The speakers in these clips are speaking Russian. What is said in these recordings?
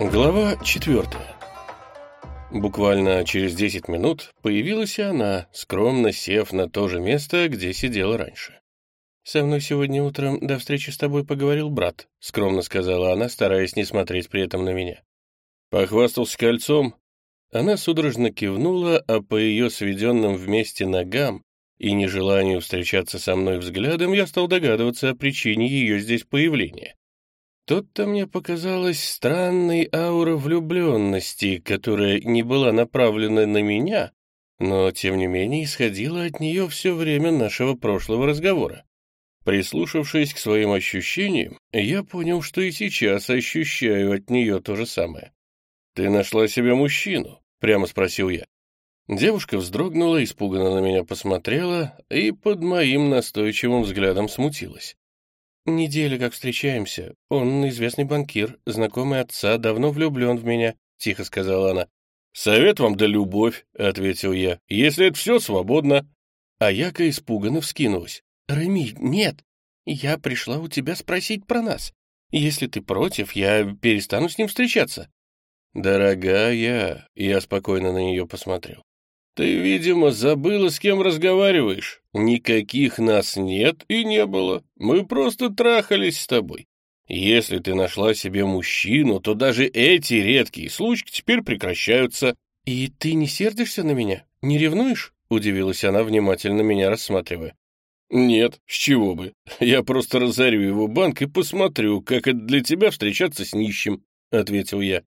Глава четвертая. Буквально через десять минут появилась и она, скромно сев на то же место, где сидела раньше. «Со мной сегодня утром до встречи с тобой поговорил брат», — скромно сказала она, стараясь не смотреть при этом на меня. Похвастался кольцом. Она судорожно кивнула, а по ее сведенным вместе ногам и нежеланию встречаться со мной взглядом я стал догадываться о причине ее здесь появления. Тут-то мне показалась странной аура влюбленности, которая не была направлена на меня, но, тем не менее, исходила от нее все время нашего прошлого разговора. Прислушавшись к своим ощущениям, я понял, что и сейчас ощущаю от нее то же самое. «Ты нашла себе мужчину?» — прямо спросил я. Девушка вздрогнула, испуганно на меня посмотрела и под моим настойчивым взглядом смутилась. «Неделя как встречаемся. Он известный банкир, знакомый отца, давно влюблен в меня», — тихо сказала она. «Совет вам да любовь», — ответил я. «Если это все, свободно». А Яка испуганно вскинулась. «Реми, нет. Я пришла у тебя спросить про нас. Если ты против, я перестану с ним встречаться». «Дорогая», — я спокойно на нее посмотрел. «Ты, видимо, забыла, с кем разговариваешь. Никаких нас нет и не было. Мы просто трахались с тобой. Если ты нашла себе мужчину, то даже эти редкие случаи теперь прекращаются». «И ты не сердишься на меня? Не ревнуешь?» — удивилась она, внимательно меня рассматривая. «Нет, с чего бы. Я просто разорю его банк и посмотрю, как это для тебя встречаться с нищим», — ответил я.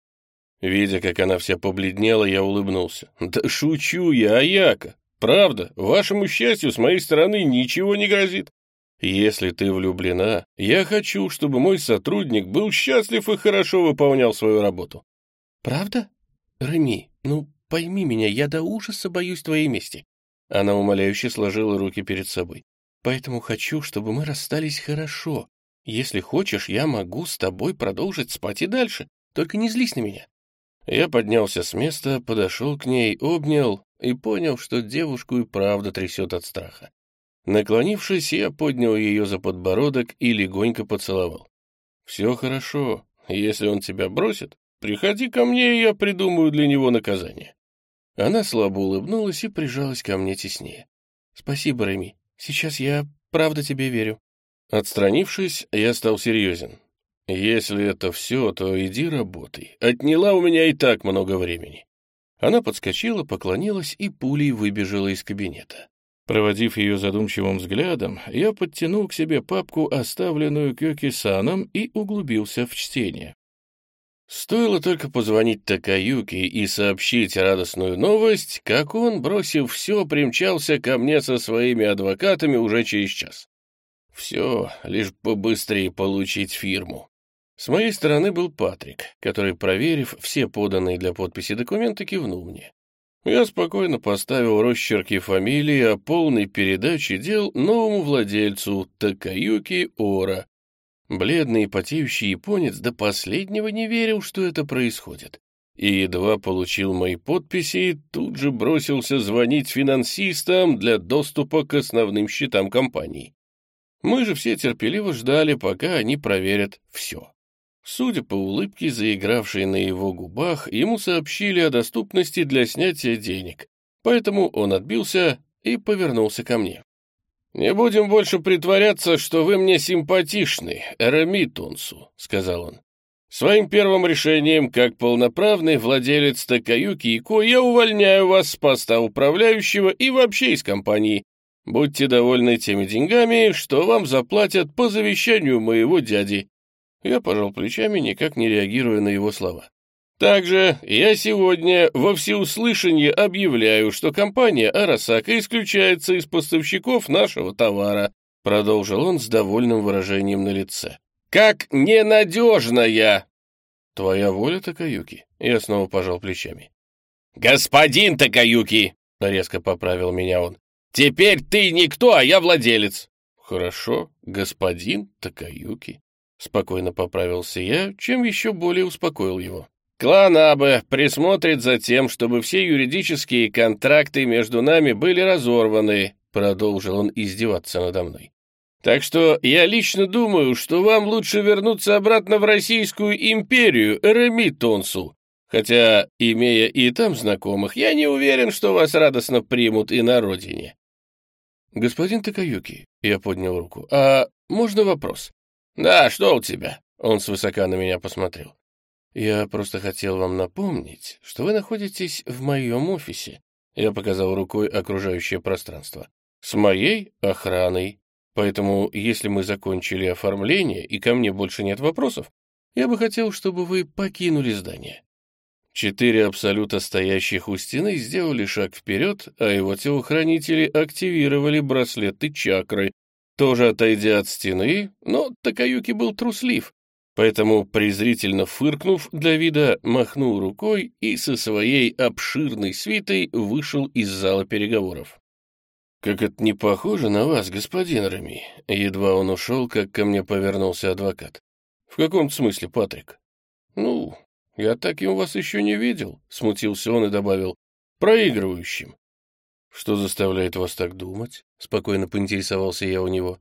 Видя, как она вся побледнела, я улыбнулся. «Да шучу я, Аяка. Правда, вашему счастью с моей стороны ничего не грозит. Если ты влюблена, я хочу, чтобы мой сотрудник был счастлив и хорошо выполнял свою работу». «Правда? Реми, ну пойми меня, я до ужаса боюсь твоей мести». Она умоляюще сложила руки перед собой. «Поэтому хочу, чтобы мы расстались хорошо. Если хочешь, я могу с тобой продолжить спать и дальше. Только не злись на меня. Я поднялся с места, подошел к ней, обнял и понял, что девушку и правда трясет от страха. Наклонившись, я поднял ее за подбородок и легонько поцеловал. «Все хорошо. Если он тебя бросит, приходи ко мне, и я придумаю для него наказание». Она слабо улыбнулась и прижалась ко мне теснее. «Спасибо, Реми. Сейчас я правда тебе верю». Отстранившись, я стал серьезен. «Если это все, то иди работай. Отняла у меня и так много времени». Она подскочила, поклонилась и пулей выбежала из кабинета. Проводив ее задумчивым взглядом, я подтянул к себе папку, оставленную Кёки-саном, и углубился в чтение. Стоило только позвонить Такаюки и сообщить радостную новость, как он, бросив все, примчался ко мне со своими адвокатами уже через час. Все, лишь побыстрее получить фирму. С моей стороны был Патрик, который, проверив все поданные для подписи документы, кивнул мне. Я спокойно поставил росчерки фамилии о полной передаче дел новому владельцу Такаюки Ора. Бледный и потеющий японец до последнего не верил, что это происходит. И едва получил мои подписи, тут же бросился звонить финансистам для доступа к основным счетам компании. Мы же все терпеливо ждали, пока они проверят все. Судя по улыбке, заигравшей на его губах, ему сообщили о доступности для снятия денег, поэтому он отбился и повернулся ко мне. «Не будем больше притворяться, что вы мне симпатичны, Рами Тунсу», — сказал он. «Своим первым решением, как полноправный владелец Такаюки Ико, я увольняю вас с поста управляющего и вообще из компании. Будьте довольны теми деньгами, что вам заплатят по завещанию моего дяди. Я пожал плечами, никак не реагируя на его слова. Также я сегодня во всеуслышание объявляю, что компания «Арасака» исключается из поставщиков нашего товара, продолжил он с довольным выражением на лице. «Как ненадежная!» «Твоя воля, Такаюки?» Я снова пожал плечами. «Господин Такаюки!» — резко поправил меня он. «Теперь ты никто, а я владелец!» «Хорошо, господин Такаюки». Спокойно поправился я, чем еще более успокоил его. Клан Абе присмотрит за тем, чтобы все юридические контракты между нами были разорваны, продолжил он издеваться надо мной. Так что я лично думаю, что вам лучше вернуться обратно в Российскую империю, Реми Тонсу. Хотя, имея и там знакомых, я не уверен, что вас радостно примут и на родине. Господин Такаюки, я поднял руку, а можно вопрос? Да, что у тебя? Он свысока на меня посмотрел. Я просто хотел вам напомнить, что вы находитесь в моем офисе. Я показал рукой окружающее пространство. С моей охраной Поэтому, если мы закончили оформление и ко мне больше нет вопросов, я бы хотел, чтобы вы покинули здание». Четыре абсолюта стоящих у стены сделали шаг вперед, а его телохранители активировали браслеты чакры, тоже отойдя от стены, но Такаюки был труслив, поэтому, презрительно фыркнув для вида, махнул рукой и со своей обширной свитой вышел из зала переговоров. «Как это не похоже на вас, господин Рами?» Едва он ушел, как ко мне повернулся адвокат. «В каком смысле, Патрик?» «Ну, я таким вас еще не видел», — смутился он и добавил. «Проигрывающим». «Что заставляет вас так думать?» — спокойно поинтересовался я у него.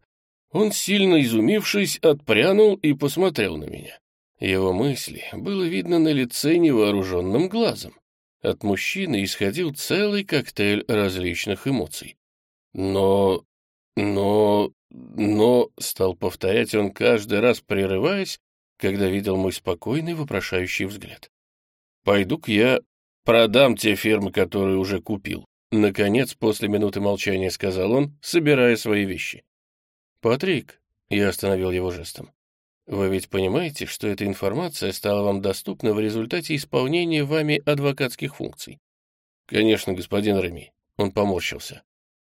Он, сильно изумившись, отпрянул и посмотрел на меня. Его мысли было видно на лице невооруженным глазом. От мужчины исходил целый коктейль различных эмоций. Но... но... но... стал повторять он каждый раз, прерываясь, когда видел мой спокойный вопрошающий взгляд. «Пойду-ка я продам те фермы, которые уже купил», наконец, после минуты молчания сказал он, собирая свои вещи. «Патрик», — я остановил его жестом, «вы ведь понимаете, что эта информация стала вам доступна в результате исполнения вами адвокатских функций?» «Конечно, господин Реми», — он поморщился.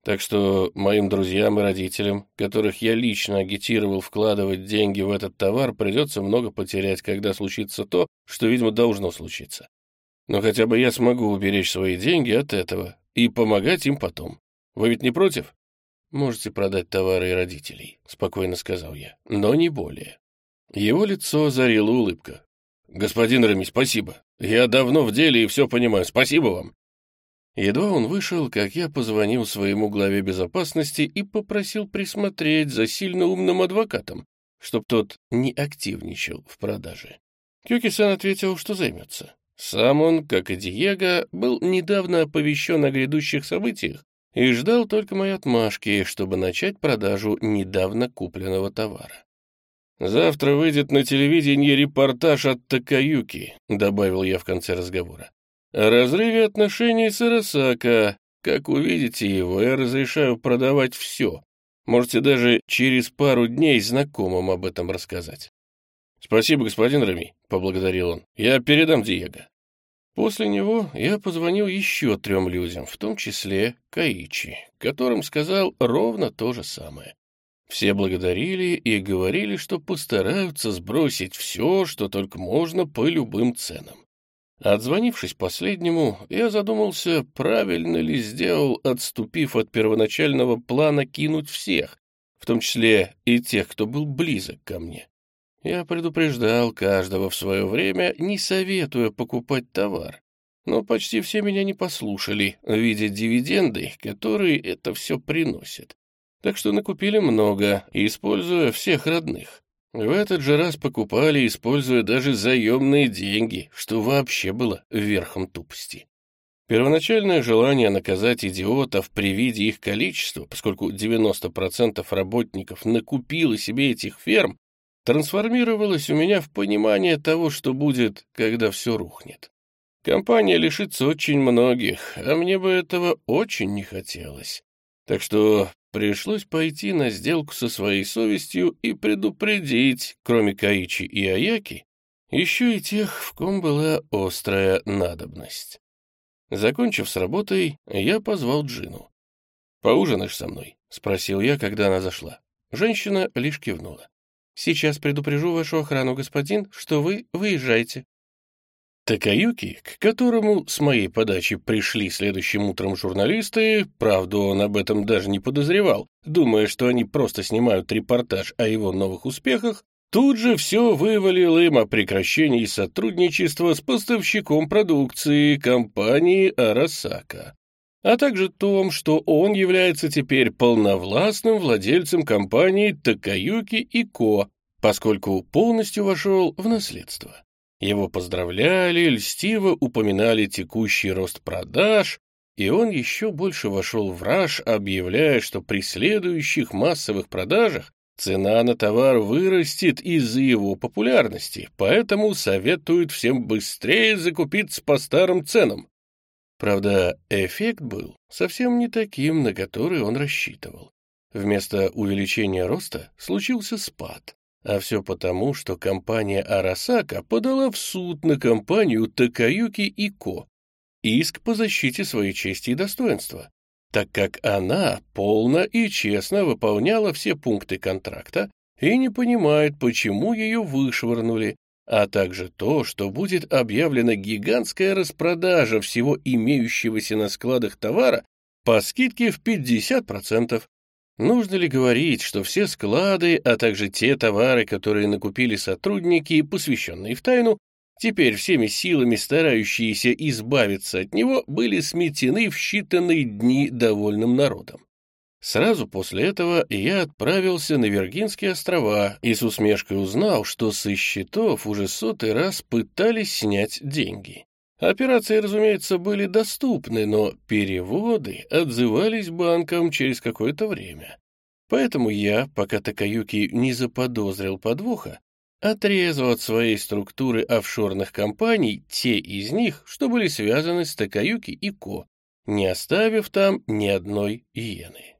Так что моим друзьям и родителям, которых я лично агитировал вкладывать деньги в этот товар, придется много потерять, когда случится то, что, видимо, должно случиться. Но хотя бы я смогу уберечь свои деньги от этого и помогать им потом. Вы ведь не против? Можете продать товары и родителей, спокойно сказал я, но не более. Его лицо озарила улыбка. «Господин Рами, спасибо. Я давно в деле и все понимаю. Спасибо вам. Едва он вышел, как я позвонил своему главе безопасности и попросил присмотреть за сильно умным адвокатом, чтоб тот не активничал в продаже. Кюки-сан ответил, что займется. Сам он, как и Диего, был недавно оповещен о грядущих событиях и ждал только моей отмашки, чтобы начать продажу недавно купленного товара. «Завтра выйдет на телевидении репортаж от Такаюки», — добавил я в конце разговора. О разрыве отношений с Иросака. Как увидите его, я разрешаю продавать все. Можете даже через пару дней знакомым об этом рассказать. «Спасибо, господин Рами», — поблагодарил он. «Я передам Диего». После него я позвонил еще трем людям, в том числе Каичи, которым сказал ровно то же самое. Все благодарили и говорили, что постараются сбросить все, что только можно по любым ценам. Отзвонившись последнему, я задумался, правильно ли сделал, отступив от первоначального плана кинуть всех, в том числе и тех, кто был близок ко мне. Я предупреждал каждого в свое время, не советуя покупать товар. Но почти все меня не послушали, видя дивиденды, которые это все приносит. Так что накупили много, используя всех родных. В этот же раз покупали, используя даже заемные деньги, что вообще было верхом тупости. Первоначальное желание наказать идиотов при виде их количества, поскольку 90% работников накупило себе этих ферм, трансформировалось у меня в понимание того, что будет, когда все рухнет. Компания лишится очень многих, а мне бы этого очень не хотелось. Так что Пришлось пойти на сделку со своей совестью и предупредить, кроме Каичи и Аяки, еще и тех, в ком была острая надобность. Закончив с работой, я позвал Джину. «Поужинаешь со мной?» — спросил я, когда она зашла. Женщина лишь кивнула. «Сейчас предупрежу вашу охрану, господин, что вы выезжаете». Такаюки, к которому с моей подачи пришли следующим утром журналисты, правда, он об этом даже не подозревал, думая, что они просто снимают репортаж о его новых успехах, тут же все вывалил им о прекращении сотрудничества с поставщиком продукции компании «Арасака». А также том, что он является теперь полновластным владельцем компании Такаюки и Ко, поскольку полностью вошел в наследство. Его поздравляли, льстиво упоминали текущий рост продаж, и он еще больше вошел в раж, объявляя, что при следующих массовых продажах цена на товар вырастет из-за его популярности, поэтому советует всем быстрее закупиться по старым ценам. Правда, эффект был совсем не таким, на который он рассчитывал. Вместо увеличения роста случился спад. А все потому, что компания Арасака подала в суд на компанию Такаюки и Ко иск по защите своей чести и достоинства, так как она полно и честно выполняла все пункты контракта и не понимает, почему ее вышвырнули, а также то, что будет объявлена гигантская распродажа всего имеющегося на складах товара по скидке в 50%. Нужно ли говорить, что все склады, а также те товары, которые накупили сотрудники, посвященные в тайну, теперь всеми силами старающиеся избавиться от него, были сметены в считанные дни довольным народом. Сразу после этого я отправился на Виргинские острова и с усмешкой узнал, что со счетов уже сотый раз пытались снять деньги. Операции, разумеется, были доступны, но переводы отзывались банкам через какое-то время. Поэтому я, пока Такаюки не заподозрил подвоха, отрезал от своей структуры офшорных компаний те из них, что были связаны с Такаюки и Ко, не оставив там ни одной иены.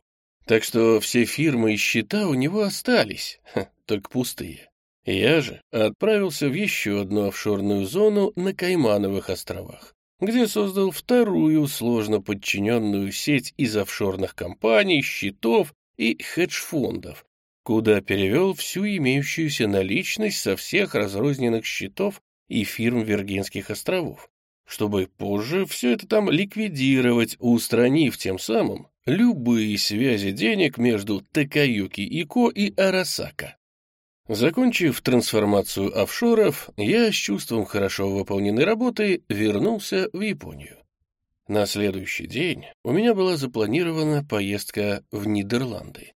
Так что все фирмы и счета у него остались, ха, только пустые. Я же отправился в еще одну офшорную зону на Каймановых островах, где создал вторую сложно подчиненную сеть из офшорных компаний, счетов и хедж-фондов, куда перевел всю имеющуюся наличность со всех разрозненных счетов и фирм Виргинских островов, чтобы позже все это там ликвидировать, устранив тем самым любые связи денег между Такаюки Ико и Арасака. Закончив трансформацию офшоров, я с чувством хорошо выполненной работы вернулся в Японию. На следующий день у меня была запланирована поездка в Нидерланды.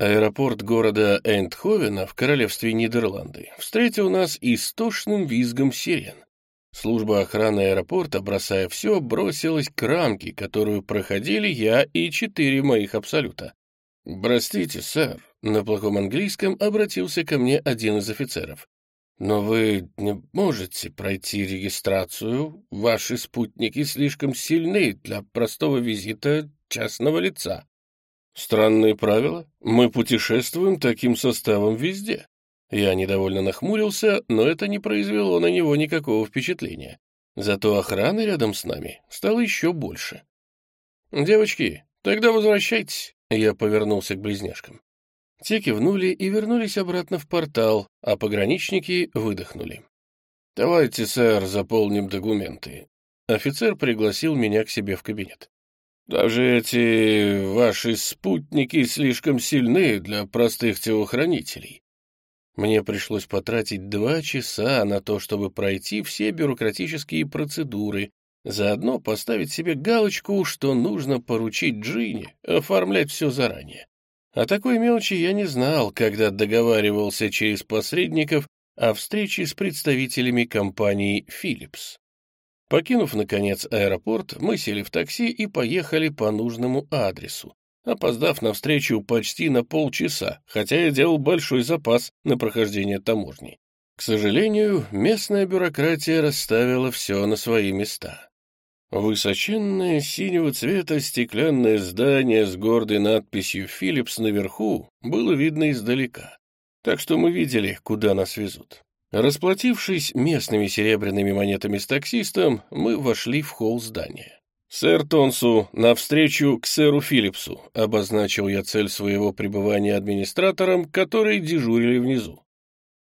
Аэропорт города Эндховена в королевстве Нидерланды встретил нас истошным визгом сирен. Служба охраны аэропорта, бросая все, бросилась к рамке, которую проходили я и четыре моих абсолюта. «Простите, сэр», — на плохом английском обратился ко мне один из офицеров. «Но вы не можете пройти регистрацию. Ваши спутники слишком сильны для простого визита частного лица». «Странные правила. Мы путешествуем таким составом везде. Я недовольно нахмурился, но это не произвело на него никакого впечатления. Зато охраны рядом с нами стало еще больше. «Девочки, тогда возвращайтесь», — я повернулся к близняшкам. Те кивнули и вернулись обратно в портал, а пограничники выдохнули. «Давайте, сэр, заполним документы». Офицер пригласил меня к себе в кабинет. «Даже эти ваши спутники слишком сильны для простых телохранителей. Мне пришлось потратить два часа на то, чтобы пройти все бюрократические процедуры, заодно поставить себе галочку, что нужно поручить Джине оформлять все заранее. О такой мелочи я не знал, когда договаривался через посредников о встрече с представителями компании Philips. Покинув, наконец, аэропорт, мы сели в такси и поехали по нужному адресу, опоздав на встречу почти на полчаса, хотя я делал большой запас на прохождение таможни. К сожалению, местная бюрократия расставила все на свои места. Высоченное синего цвета стеклянное здание с гордой надписью «Филлипс» наверху было видно издалека, так что мы видели, куда нас везут. Расплатившись местными серебряными монетами с таксистом, мы вошли в холл здания. «Сэр Тонсу, навстречу к сэру Филлипсу», — обозначил я цель своего пребывания администратором, которые дежурили внизу.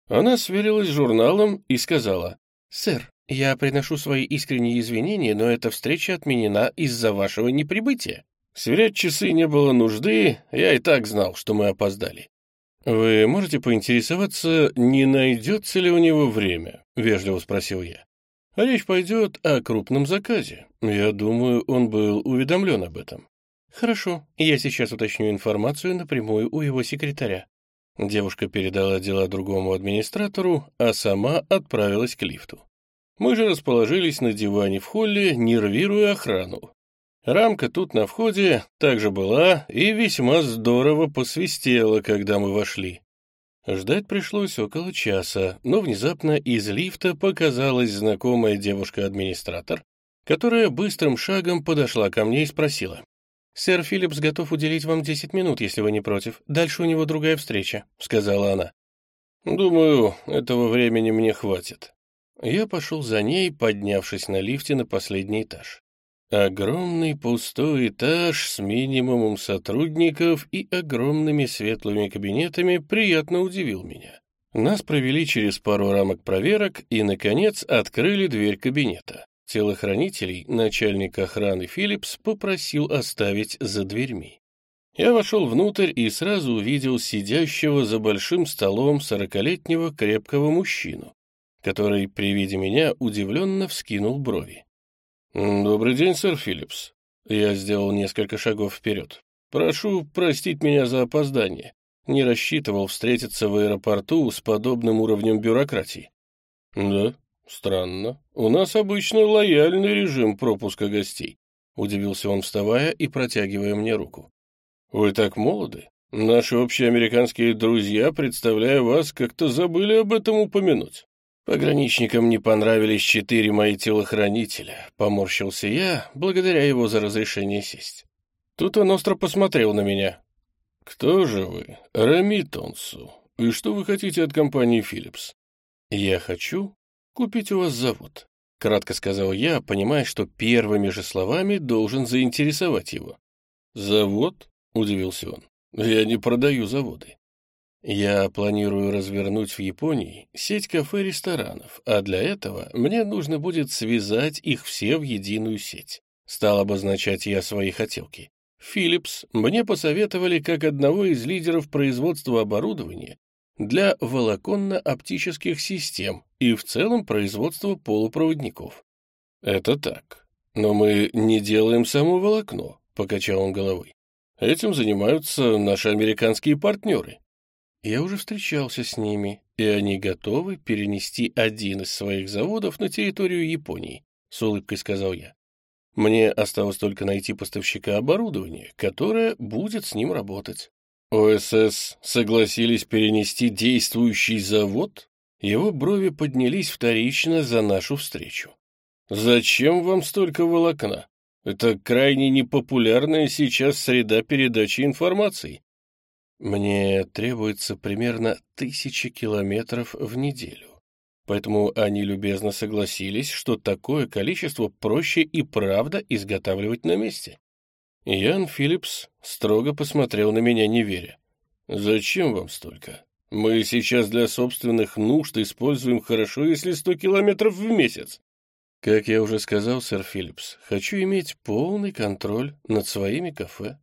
Она сверилась с журналом и сказала, «Сэр, я приношу свои искренние извинения, но эта встреча отменена из-за вашего неприбытия». Сверять часы не было нужды, я и так знал, что мы опоздали. «Вы можете поинтересоваться, не найдется ли у него время?» — вежливо спросил я. Речь пойдет о крупном заказе. Я думаю, он был уведомлен об этом. Хорошо, я сейчас уточню информацию напрямую у его секретаря. Девушка передала дела другому администратору, а сама отправилась к лифту. Мы же расположились на диване в холле, нервируя охрану. Рамка тут на входе также была и весьма здорово посвистела, когда мы вошли. Ждать пришлось около часа, но внезапно из лифта показалась знакомая девушка-администратор, которая быстрым шагом подошла ко мне и спросила. «Сэр Филлипс готов уделить вам 10 минут, если вы не против. Дальше у него другая встреча», — сказала она. «Думаю, этого времени мне хватит». Я пошел за ней, поднявшись на лифте на последний этаж. Огромный пустой этаж с минимумом сотрудников и огромными светлыми кабинетами приятно удивил меня. Нас провели через пару рамок проверок и, наконец, открыли дверь кабинета. Телохранителей начальник охраны Филлипс попросил оставить за дверьми. Я вошел внутрь и сразу увидел сидящего за большим столом сорокалетнего крепкого мужчину, который при виде меня удивленно вскинул брови. «Добрый день, сэр Филлипс». Я сделал несколько шагов вперед. «Прошу простить меня за опоздание. Не рассчитывал встретиться в аэропорту с подобным уровнем бюрократии». «Да, странно. У нас обычно лояльный режим пропуска гостей», — удивился он, вставая и протягивая мне руку. «Вы так молоды. Наши общие американские друзья, представляя вас, как-то забыли об этом упомянуть». Пограничникам не понравились четыре мои телохранителя. Поморщился я, благодаря его за разрешение сесть. Тут он остро посмотрел на меня. «Кто же вы? Рами Тонсу. И что вы хотите от компании «Филлипс»?» «Я хочу купить у вас завод», — кратко сказал я, понимая, что первыми же словами должен заинтересовать его. «Завод?» — удивился он. «Я не продаю заводы. Я планирую развернуть в Японии сеть кафе-ресторанов, а для этого мне нужно будет связать их все в единую сеть. Стал обозначать я свои хотелки. Philips мне посоветовали как одного из лидеров производства оборудования для волоконно-оптических систем и в целом производства полупроводников. Это так. Но мы не делаем само волокно, покачал он головой. Этим занимаются наши американские партнеры. Я уже встречался с ними, и они готовы перенести один из своих заводов на территорию Японии, с улыбкой сказал я. Мне осталось только найти поставщика оборудования, которое будет с ним работать. ОСС согласились перенести действующий завод? Его брови поднялись вторично за нашу встречу. Зачем вам столько волокна? Это крайне непопулярная сейчас среда передачи информации. Мне требуется примерно тысяча километров в неделю. Поэтому они любезно согласились, что такое количество проще и правда изготавливать на месте. Ян Филлипс строго посмотрел на меня, не веря. «Зачем вам столько? Мы сейчас для собственных нужд используем хорошо, если сто километров в месяц». Как я уже сказал, сэр Филлипс, хочу иметь полный контроль над своими кафе.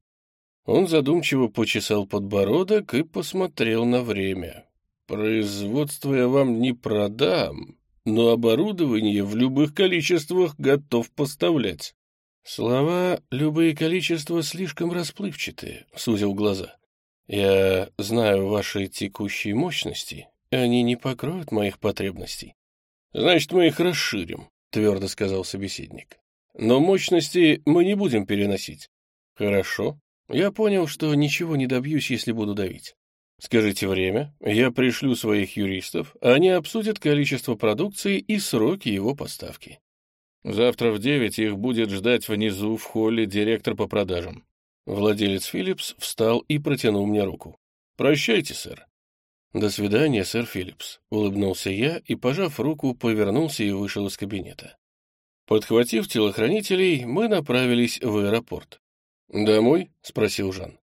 Он задумчиво почесал подбородок и посмотрел на время. «Производство я вам не продам, но оборудование в любых количествах готов поставлять». Слова «любые количества» слишком расплывчатые, — сузил глаза. «Я знаю ваши текущие мощности, они не покроют моих потребностей». «Значит, мы их расширим», — твердо сказал собеседник. «Но мощности мы не будем переносить». «Хорошо. Я понял, что ничего не добьюсь, если буду давить. Скажите время, я пришлю своих юристов, они обсудят количество продукции и сроки его поставки. Завтра в девять их будет ждать внизу в холле директор по продажам. Владелец Филлипс встал и протянул мне руку. «Прощайте, сэр». «До свидания, сэр Филлипс», — улыбнулся я и, пожав руку, повернулся и вышел из кабинета. Подхватив телохранителей, мы направились в аэропорт. «Домой?» — спросил Жан.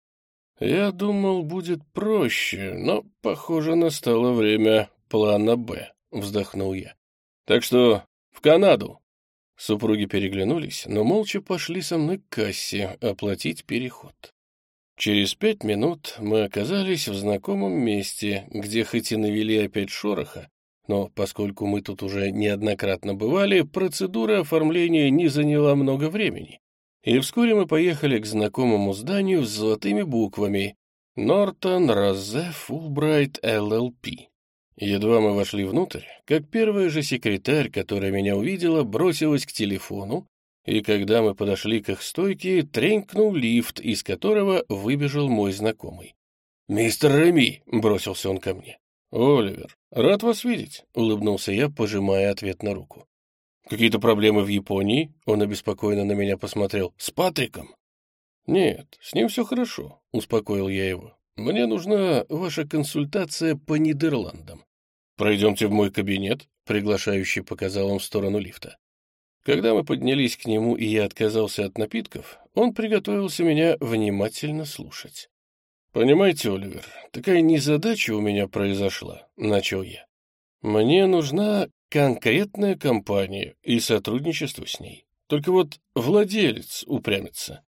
«Я думал, будет проще, но, похоже, настало время плана «Б», — вздохнул я. «Так что в Канаду!» Супруги переглянулись, но молча пошли со мной к кассе оплатить переход. Через пять минут мы оказались в знакомом месте, где хоть и навели опять шороха, Но поскольку мы тут уже неоднократно бывали, процедура оформления не заняла много времени. И вскоре мы поехали к знакомому зданию с золотыми буквами «Нортон Розе Фулбрайт ЛЛП». Едва мы вошли внутрь, как первая же секретарь, которая меня увидела, бросилась к телефону, и когда мы подошли к их стойке, тренькнул лифт, из которого выбежал мой знакомый. «Мистер Реми!» — бросился он ко мне. «Оливер, рад вас видеть», — улыбнулся я, пожимая ответ на руку. «Какие-то проблемы в Японии?» — он обеспокоенно на меня посмотрел. «С Патриком?» «Нет, с ним все хорошо», — успокоил я его. «Мне нужна ваша консультация по Нидерландам. Пройдемте в мой кабинет», — приглашающий показал он в сторону лифта. Когда мы поднялись к нему, и я отказался от напитков, он приготовился меня внимательно слушать. «Понимаете, Оливер, такая незадача у меня произошла», — начал я. «Мне нужна конкретная компания и сотрудничество с ней. Только вот владелец упрямится».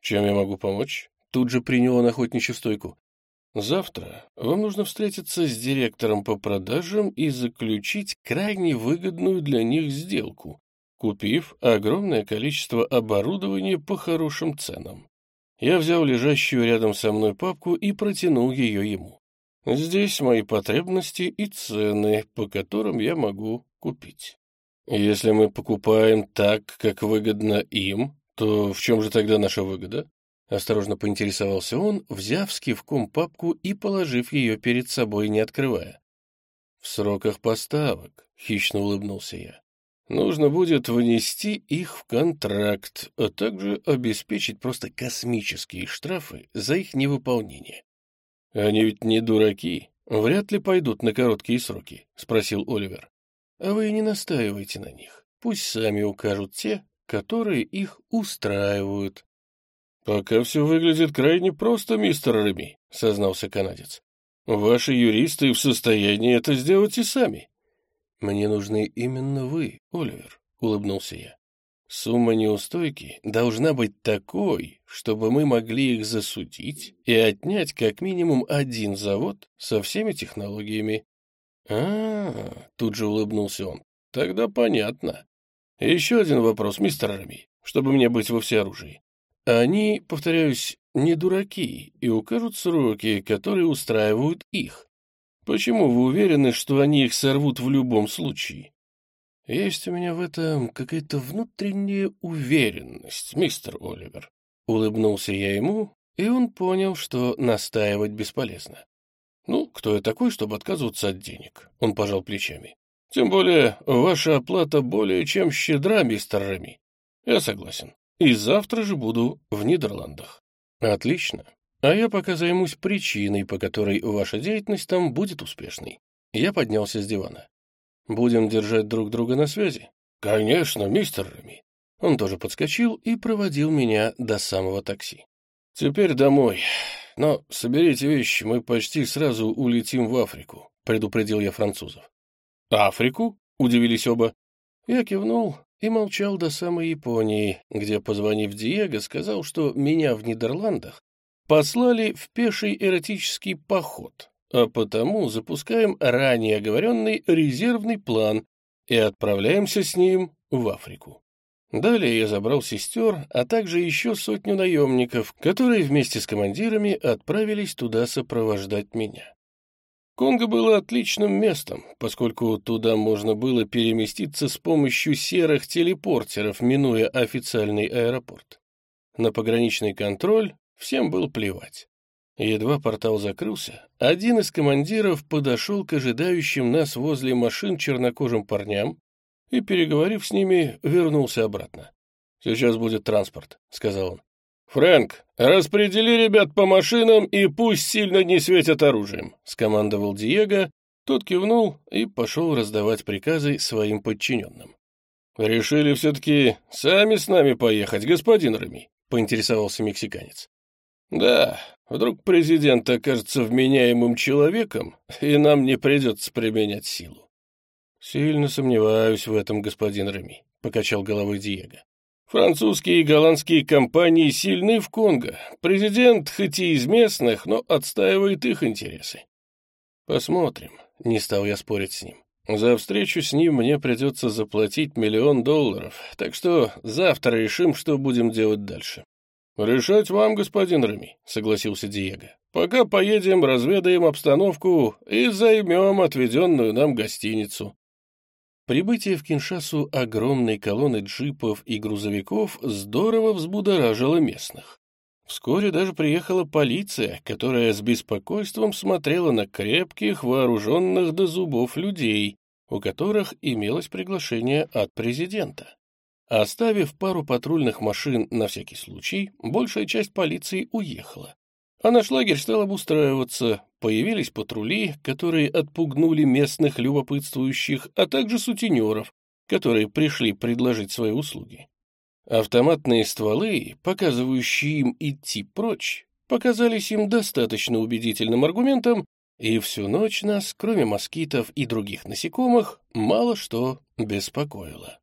«Чем я могу помочь?» Тут же принял он охотничью стойку. «Завтра вам нужно встретиться с директором по продажам и заключить крайне выгодную для них сделку, купив огромное количество оборудования по хорошим ценам. Я взял лежащую рядом со мной папку и протянул ее ему. Здесь мои потребности и цены, по которым я могу купить. Если мы покупаем так, как выгодно им, то в чем же тогда наша выгода? Осторожно поинтересовался он, взяв с кивком папку и положив ее перед собой, не открывая. В сроках поставок, хищно улыбнулся я. Нужно будет внести их в контракт, а также обеспечить просто космические штрафы за их невыполнение. Они ведь не дураки, вряд ли пойдут на короткие сроки, спросил Оливер. А вы не настаивайте на них. Пусть сами укажут те, которые их устраивают. Пока все выглядит крайне просто, мистер Реми, сознался канадец. Ваши юристы в состоянии это сделать и сами. «Мне нужны именно вы, Оливер», — улыбнулся я. «Сумма неустойки должна быть такой, чтобы мы могли их засудить и отнять как минимум один завод со всеми технологиями». А, -а, -а тут же улыбнулся он. «Тогда понятно. Еще один вопрос, мистер Рами, чтобы мне быть во всеоружии. Они, повторяюсь, не дураки и укажут сроки, которые устраивают их. Почему вы уверены, что они их сорвут в любом случае? Есть у меня в этом какая-то внутренняя уверенность, мистер Оливер. Улыбнулся я ему, и он понял, что настаивать бесполезно. Ну, кто я такой, чтобы отказываться от денег? Он пожал плечами. Тем более, ваша оплата более чем щедра, мистер Реми. Я согласен. И завтра же буду в Нидерландах. Отлично. А я пока займусь причиной, по которой ваша деятельность там будет успешной. Я поднялся с дивана. Будем держать друг друга на связи? Конечно, мистер Рами. Он тоже подскочил и проводил меня до самого такси. Теперь домой. Но соберите вещи, мы почти сразу улетим в Африку, предупредил я французов. Африку? Удивились оба. Я кивнул и молчал до самой Японии, где, позвонив Диего, сказал, что меня в Нидерландах послали в пеший эротический поход, а потому запускаем ранее оговоренный резервный план и отправляемся с ним в Африку. Далее я забрал сестер, а также еще сотню наемников, которые вместе с командирами отправились туда сопровождать меня. Конго было отличным местом, поскольку туда можно было переместиться с помощью серых телепортеров, минуя официальный аэропорт. На пограничный контроль Всем было плевать. Едва портал закрылся, один из командиров подошел к ожидающим нас возле машин чернокожим парням и, переговорив с ними, вернулся обратно. «Сейчас будет транспорт», — сказал он. «Фрэнк, распредели ребят по машинам и пусть сильно не светят оружием», — скомандовал Диего. Тот кивнул и пошел раздавать приказы своим подчиненным. «Решили все-таки сами с нами поехать, господин Рами?» — поинтересовался мексиканец. Да, вдруг президент окажется вменяемым человеком, и нам не придется применять силу. Сильно сомневаюсь в этом, господин Реми, покачал головой Диего. Французские и голландские компании сильны в Конго. Президент, хоть и из местных, но отстаивает их интересы. Посмотрим, не стал я спорить с ним. За встречу с ним мне придется заплатить миллион долларов, так что завтра решим, что будем делать дальше». «Решать вам, господин Реми», — согласился Диего. «Пока поедем, разведаем обстановку и займем отведенную нам гостиницу». Прибытие в Киншасу огромной колонны джипов и грузовиков здорово взбудоражило местных. Вскоре даже приехала полиция, которая с беспокойством смотрела на крепких, вооруженных до зубов людей, у которых имелось приглашение от президента. Оставив пару патрульных машин на всякий случай, большая часть полиции уехала. А наш лагерь стал обустраиваться, появились патрули, которые отпугнули местных любопытствующих, а также сутенеров, которые пришли предложить свои услуги. Автоматные стволы, показывающие им идти прочь, показались им достаточно убедительным аргументом, и всю ночь нас, кроме москитов и других насекомых, мало что беспокоило.